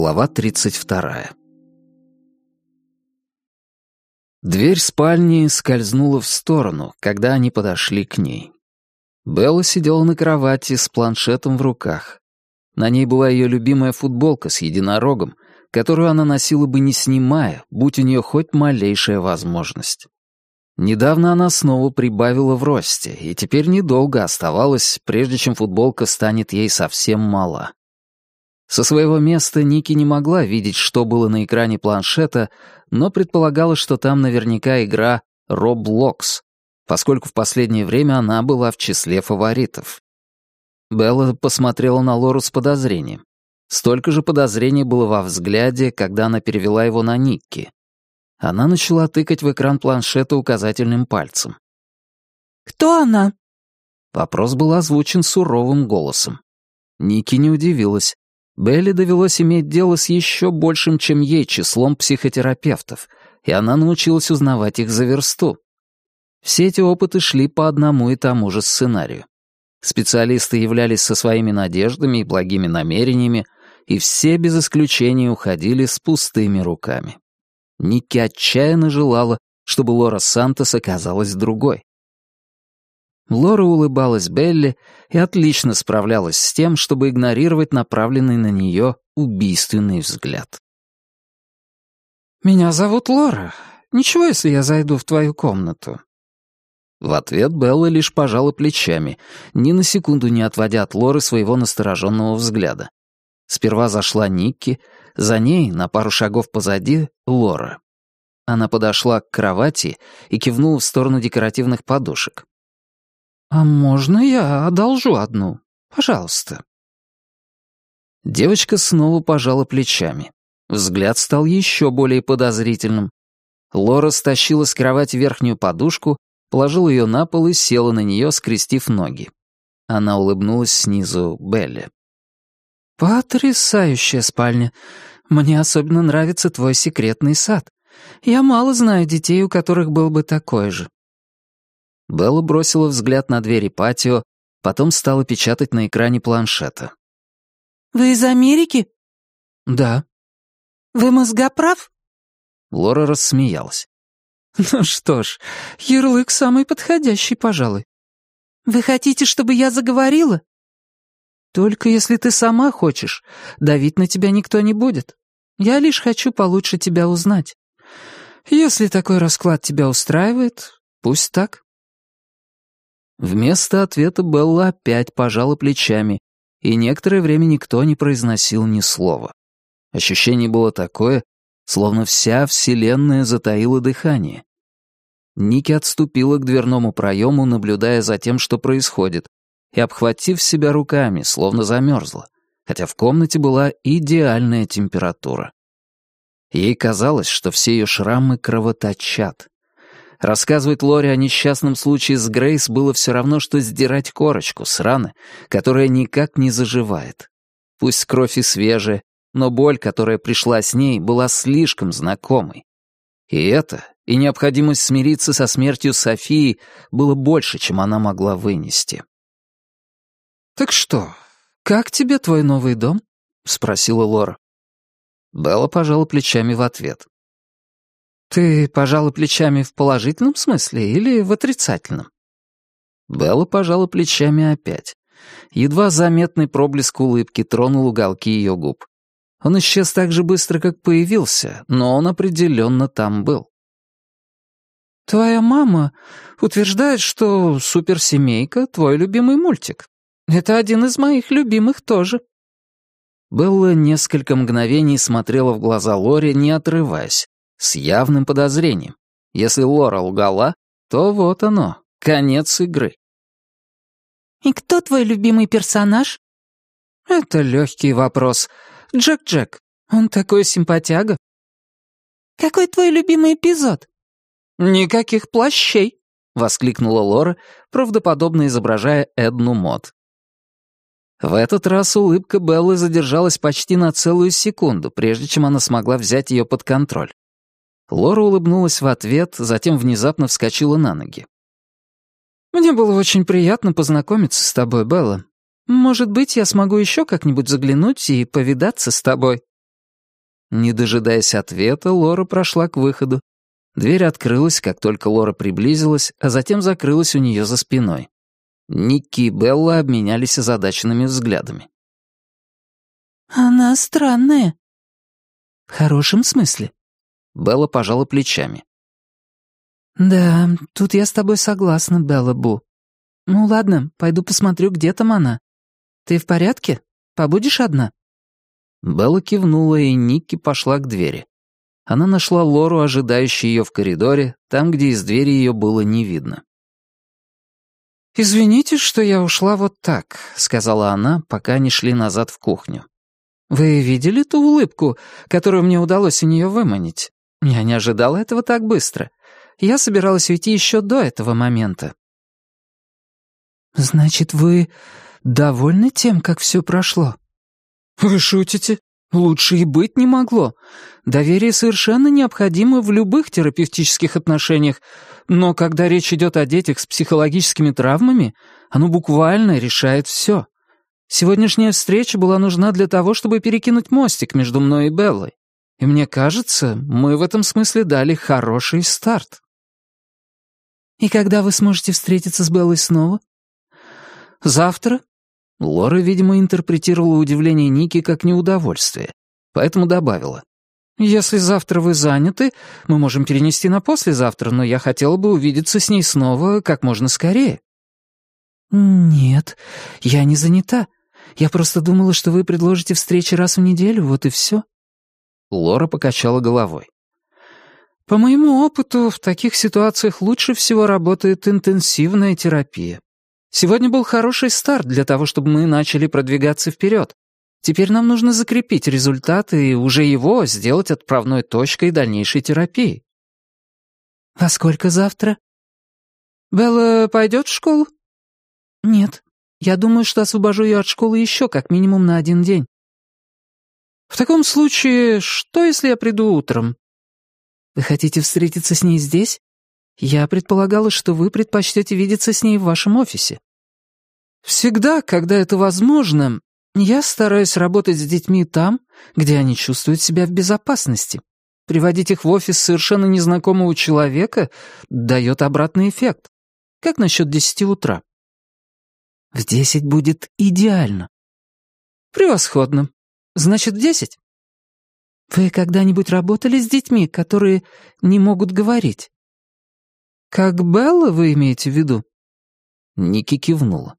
Глава 32. Дверь спальни скользнула в сторону, когда они подошли к ней. Белла сидела на кровати с планшетом в руках. На ней была ее любимая футболка с единорогом, которую она носила бы не снимая, будь у нее хоть малейшая возможность. Недавно она снова прибавила в росте, и теперь недолго оставалось, прежде чем футболка станет ей совсем мала. Со своего места Ники не могла видеть, что было на экране планшета, но предполагала, что там наверняка игра Roblox, поскольку в последнее время она была в числе фаворитов. Белла посмотрела на Лору с подозрением. Столько же подозрений было во взгляде, когда она перевела его на Никки. Она начала тыкать в экран планшета указательным пальцем. «Кто она?» Вопрос был озвучен суровым голосом. Ники не удивилась. Белли довелось иметь дело с еще большим, чем ей, числом психотерапевтов, и она научилась узнавать их за версту. Все эти опыты шли по одному и тому же сценарию. Специалисты являлись со своими надеждами и благими намерениями, и все без исключения уходили с пустыми руками. Ники отчаянно желала, чтобы Лора Сантос оказалась другой. Лора улыбалась Белли и отлично справлялась с тем, чтобы игнорировать направленный на нее убийственный взгляд. «Меня зовут Лора. Ничего, если я зайду в твою комнату?» В ответ Белла лишь пожала плечами, ни на секунду не отводя от Лоры своего настороженного взгляда. Сперва зашла Никки, за ней, на пару шагов позади, Лора. Она подошла к кровати и кивнула в сторону декоративных подушек. «А можно я одолжу одну? Пожалуйста». Девочка снова пожала плечами. Взгляд стал еще более подозрительным. Лора стащила с кровати верхнюю подушку, положила ее на пол и села на нее, скрестив ноги. Она улыбнулась снизу Белле. «Потрясающая спальня. Мне особенно нравится твой секретный сад. Я мало знаю детей, у которых был бы такой же. Белла бросила взгляд на двери патио, потом стала печатать на экране планшета. «Вы из Америки?» «Да». «Вы мозгоправ?» Лора рассмеялась. «Ну что ж, ярлык самый подходящий, пожалуй. Вы хотите, чтобы я заговорила?» «Только если ты сама хочешь. Давить на тебя никто не будет. Я лишь хочу получше тебя узнать. Если такой расклад тебя устраивает, пусть так». Вместо ответа Белла опять пожала плечами, и некоторое время никто не произносил ни слова. Ощущение было такое, словно вся Вселенная затаила дыхание. Ники отступила к дверному проему, наблюдая за тем, что происходит, и, обхватив себя руками, словно замерзла, хотя в комнате была идеальная температура. Ей казалось, что все ее шрамы кровоточат. Рассказывать Лори о несчастном случае с Грейс было все равно, что сдирать корочку с раны, которая никак не заживает. Пусть кровь и свежая, но боль, которая пришла с ней, была слишком знакомой. И это, и необходимость смириться со смертью Софии было больше, чем она могла вынести. «Так что, как тебе твой новый дом?» — спросила Лора. Белла пожала плечами в ответ. «Ты пожала плечами в положительном смысле или в отрицательном?» Белла пожала плечами опять. Едва заметный проблеск улыбки тронул уголки ее губ. Он исчез так же быстро, как появился, но он определенно там был. «Твоя мама утверждает, что «Суперсемейка» — твой любимый мультик. Это один из моих любимых тоже». Белла несколько мгновений смотрела в глаза Лори, не отрываясь, с явным подозрением. Если Лора лгала, то вот оно, конец игры. «И кто твой любимый персонаж?» «Это легкий вопрос. Джек-Джек. Он такой симпатяга». «Какой твой любимый эпизод?» «Никаких плащей», — воскликнула Лора, правдоподобно изображая Эдну Мод. В этот раз улыбка Беллы задержалась почти на целую секунду, прежде чем она смогла взять ее под контроль. Лора улыбнулась в ответ, затем внезапно вскочила на ноги. «Мне было очень приятно познакомиться с тобой, Белла. Может быть, я смогу еще как-нибудь заглянуть и повидаться с тобой». Не дожидаясь ответа, Лора прошла к выходу. Дверь открылась, как только Лора приблизилась, а затем закрылась у нее за спиной. Никки и Белла обменялись озадаченными взглядами. «Она странная». «В хорошем смысле?» Белла пожала плечами. «Да, тут я с тобой согласна, Белла Бу. Ну ладно, пойду посмотрю, где там она. Ты в порядке? Побудешь одна?» Белла кивнула, и Никки пошла к двери. Она нашла Лору, ожидающую ее в коридоре, там, где из двери ее было не видно. «Извините, что я ушла вот так», — сказала она, пока они шли назад в кухню. «Вы видели ту улыбку, которую мне удалось у нее выманить? Я не ожидала этого так быстро. Я собиралась уйти еще до этого момента». «Значит, вы довольны тем, как все прошло?» «Вы шутите? Лучше и быть не могло. Доверие совершенно необходимо в любых терапевтических отношениях, но когда речь идет о детях с психологическими травмами, оно буквально решает все. Сегодняшняя встреча была нужна для того, чтобы перекинуть мостик между мной и Беллой. И мне кажется, мы в этом смысле дали хороший старт. «И когда вы сможете встретиться с Беллой снова?» «Завтра. Лора, видимо, интерпретировала удивление Ники как неудовольствие, поэтому добавила. «Если завтра вы заняты, мы можем перенести на послезавтра, но я хотела бы увидеться с ней снова как можно скорее». «Нет, я не занята. Я просто думала, что вы предложите встречи раз в неделю, вот и все». Лора покачала головой. «По моему опыту, в таких ситуациях лучше всего работает интенсивная терапия. Сегодня был хороший старт для того, чтобы мы начали продвигаться вперед. Теперь нам нужно закрепить результаты и уже его сделать отправной точкой дальнейшей терапии. Во сколько завтра? Белла пойдет в школу? Нет. Я думаю, что освобожу ее от школы еще как минимум на один день. В таком случае, что если я приду утром? Вы хотите встретиться с ней здесь? Я предполагала, что вы предпочтете видеться с ней в вашем офисе. Всегда, когда это возможно, я стараюсь работать с детьми там, где они чувствуют себя в безопасности. Приводить их в офис совершенно незнакомого человека дает обратный эффект. Как насчет десяти утра? В десять будет идеально. Превосходно. Значит, десять? Вы когда-нибудь работали с детьми, которые не могут говорить? «Как Белла вы имеете в виду?» Ники кивнула.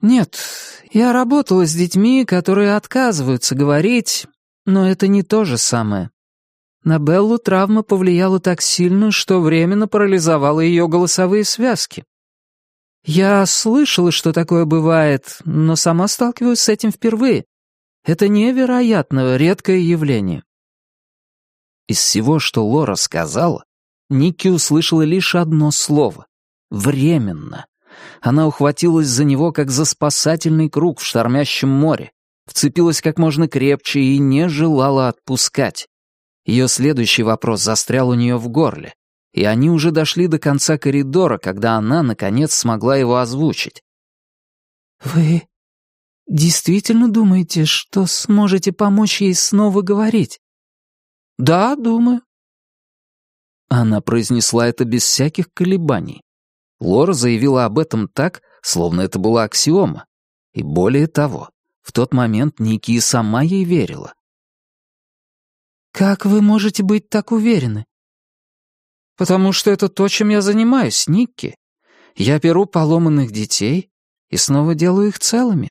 «Нет, я работала с детьми, которые отказываются говорить, но это не то же самое. На Беллу травма повлияла так сильно, что временно парализовала ее голосовые связки. Я слышала, что такое бывает, но сама сталкиваюсь с этим впервые. Это невероятно редкое явление». Из всего, что Лора сказала, Никки услышала лишь одно слово — «временно». Она ухватилась за него, как за спасательный круг в штормящем море, вцепилась как можно крепче и не желала отпускать. Ее следующий вопрос застрял у нее в горле, и они уже дошли до конца коридора, когда она, наконец, смогла его озвучить. «Вы действительно думаете, что сможете помочь ей снова говорить?» «Да, думаю. Она произнесла это без всяких колебаний. Лора заявила об этом так, словно это была аксиома. И более того, в тот момент Ники и сама ей верила. «Как вы можете быть так уверены?» «Потому что это то, чем я занимаюсь, Никки. Я беру поломанных детей и снова делаю их целыми.